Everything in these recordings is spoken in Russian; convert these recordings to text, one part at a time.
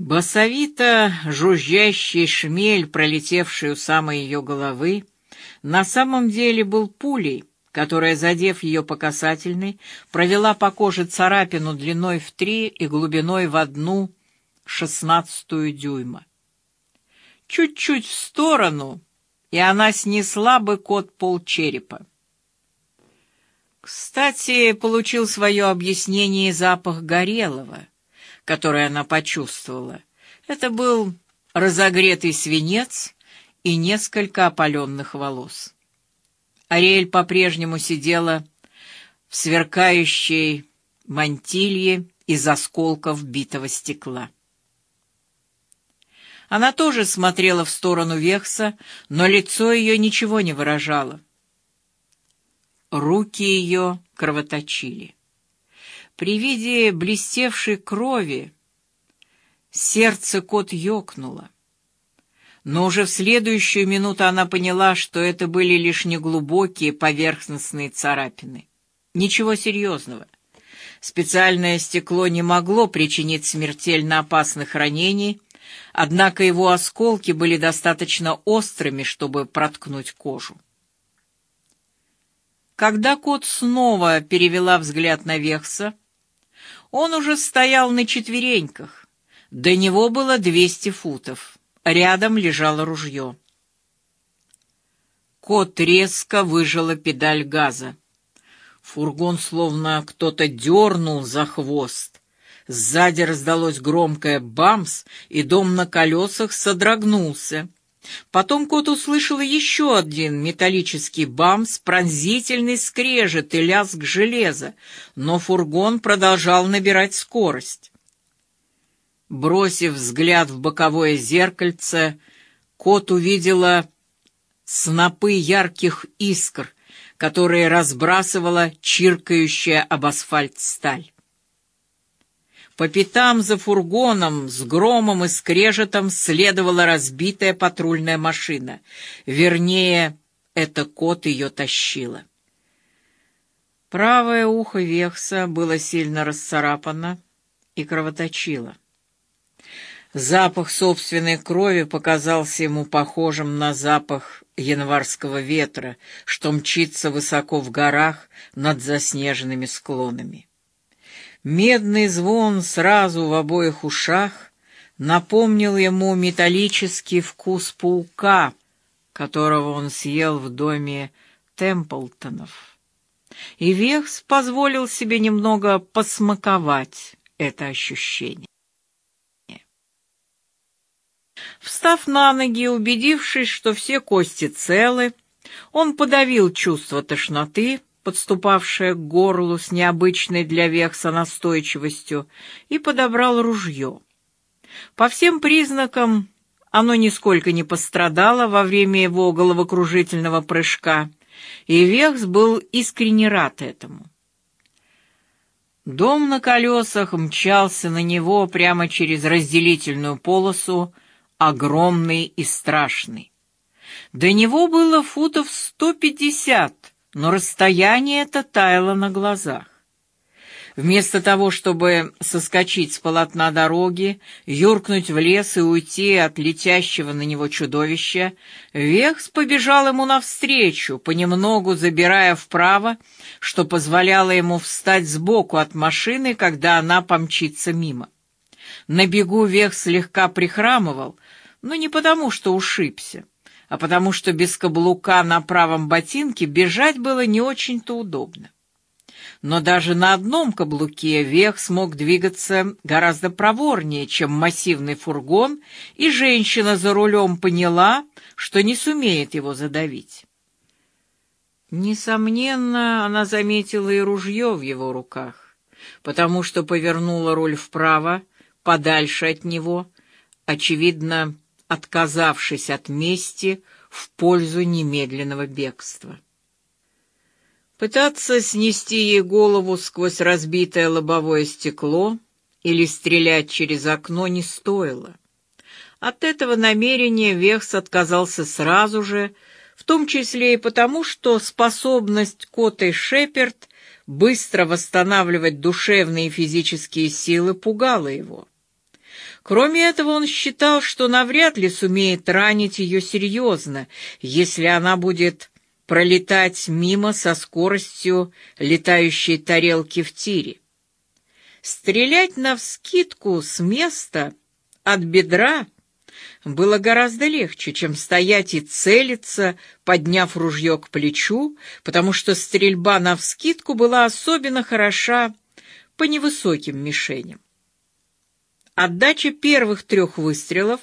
Басовито жужжащий шмель, пролетевший у самой ее головы, на самом деле был пулей, которая, задев ее по касательной, провела по коже царапину длиной в три и глубиной в одну шестнадцатую дюйма. Чуть-чуть в сторону, и она снесла бы кот полчерепа. Кстати, получил свое объяснение запах горелого, который она почувствовала. Это был разогретый свинец и несколько опаленных волос. Ариэль по-прежнему сидела в сверкающей мантилье из осколков битого стекла. Она тоже смотрела в сторону Вехса, но лицо ее ничего не выражало. Руки ее кровоточили. При виде блестевшей крови сердце кот ёкнуло. Но уже в следующую минуту она поняла, что это были лишь неглубокие поверхностные царапины. Ничего серьезного. Специальное стекло не могло причинить смертельно опасных ранений, однако его осколки были достаточно острыми, чтобы проткнуть кожу. Когда кот снова перевела взгляд на Вехса, он уже стоял на четвереньках. До него было двести футов. Рядом лежало ружье. Кот резко выжала педаль газа. Фургон словно кто-то дернул за хвост. Сзади раздалось громкое «бамс», и дом на колесах содрогнулся. Потом кот услышал еще один металлический бамс, пронзительный скрежет и лязг железа, но фургон продолжал набирать скорость. Бросив взгляд в боковое зеркальце, кот увидела снопы ярких искр, которые разбрасывала чиркающая об асфальт сталь. По пятам за фургоном с громом и скрежетом следовала разбитая патрульная машина. Вернее, это кот ее тащила. Правое ухо Вехса было сильно расцарапано и кровоточило. Запах собственной крови показался ему похожим на запах январского ветра, что мчится высоко в горах над заснеженными склонами. Медный звон сразу в обоих ушах напомнил ему металлический вкус паука, которого он съел в доме Темплтонов. И Векс позволил себе немного посмаковать это ощущение. Встав на ноги, убедившись, что все кости целы, он подавил чувство тошноты, подступавшее к горлу с необычной для Векса настойчивостью, и подобрал ружье. По всем признакам оно нисколько не пострадало во время его головокружительного прыжка, и Векс был искренне рад этому. Дом на колесах мчался на него прямо через разделительную полосу, огромный и страшный. До него было футов сто пятьдесят, но расстояние это таяло на глазах. Вместо того, чтобы соскочить с полотна дороги, юркнуть в лес и уйти от летящего на него чудовища, Вехс побежал ему навстречу, понемногу забирая вправо, что позволяло ему встать сбоку от машины, когда она помчится мимо. На бегу Вех слегка прихрамывал, но не потому, что ушибся а потому что без каблука на правом ботинке бежать было не очень-то удобно. Но даже на одном каблуке Вех смог двигаться гораздо проворнее, чем массивный фургон, и женщина за рулем поняла, что не сумеет его задавить. Несомненно, она заметила и ружье в его руках, потому что повернула руль вправо, подальше от него, очевидно, отказавшись от мести в пользу немедленного бегства. Пытаться снести ей голову сквозь разбитое лобовое стекло или стрелять через окно не стоило. От этого намерения Вехс отказался сразу же, в том числе и потому, что способность Коты Шеперд быстро восстанавливать душевные и физические силы пугала его. Кроме этого, он считал, что навряд ли сумеет ранить ее серьезно, если она будет пролетать мимо со скоростью летающей тарелки в тире. Стрелять навскидку с места от бедра было гораздо легче, чем стоять и целиться, подняв ружье к плечу, потому что стрельба навскидку была особенно хороша по невысоким мишеням. Отдача первых трех выстрелов,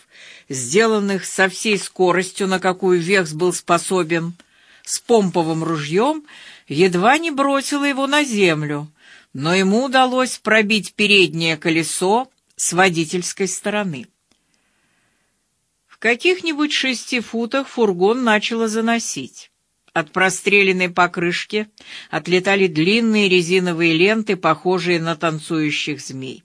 сделанных со всей скоростью, на какую Векс был способен, с помповым ружьем, едва не бросила его на землю, но ему удалось пробить переднее колесо с водительской стороны. В каких-нибудь шести футах фургон начало заносить. От простреленной покрышки отлетали длинные резиновые ленты, похожие на танцующих змей.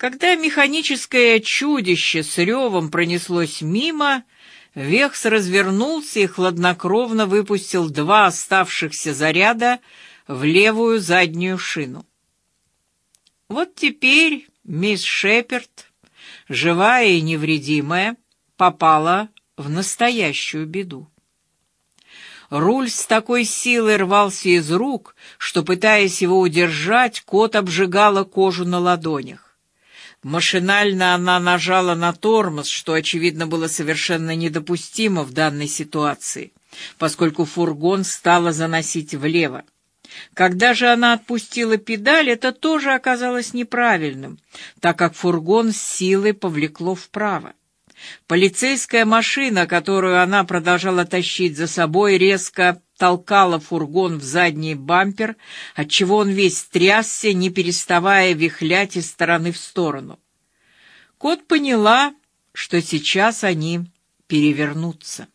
Когда механическое чудище с ревом пронеслось мимо, Векс развернулся и хладнокровно выпустил два оставшихся заряда в левую заднюю шину. Вот теперь мисс Шеперд, живая и невредимая, попала в настоящую беду. Руль с такой силой рвался из рук, что, пытаясь его удержать, кот обжигала кожу на ладонях. Машинально она нажала на тормоз, что, очевидно, было совершенно недопустимо в данной ситуации, поскольку фургон стало заносить влево. Когда же она отпустила педаль, это тоже оказалось неправильным, так как фургон с силой повлекло вправо. Полицейская машина, которую она продолжала тащить за собой, резко толкала фургон в задний бампер, отчего он весь трясся, не переставая вихлять из стороны в сторону. Кот поняла, что сейчас они перевернутся.